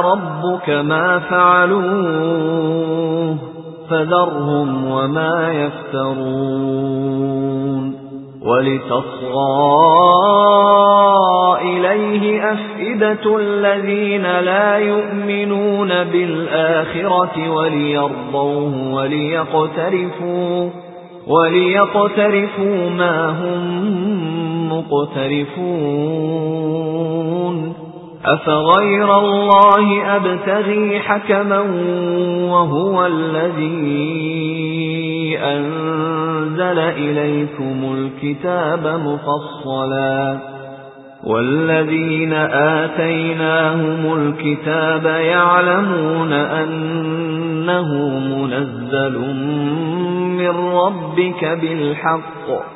رَبُّكَ مَا فَعَلُوهُ فَذَرْهُمْ وَمَا يَفْتَرُونَ وَلِتَصْغَى إِلَيْهِ أَفْئِدَةُ الَّذِينَ لَا يُؤْمِنُونَ بِالْآخِرَةِ وَلِيَرْضَوْهُ وَلِيَقْتَرِفُوا وَلِيَقْتَرِفُوا مَا هُمْ مُقْتَرِفُونَ أَفَغَيْرَ اللَّهِ أَبْتَغِي حَكَمًا وَهُوَ الَّذِي أَنزَلَ إِلَيْكُمُ الْكِتَابَ مُفَصَّلًا وَالَّذِينَ آتَيْنَاهُمُ الْكِتَابَ يَعْلَمُونَ أَنَّهُ مُنَزَّلٌ مِّن رَّبِّكَ بِالْحَقِّ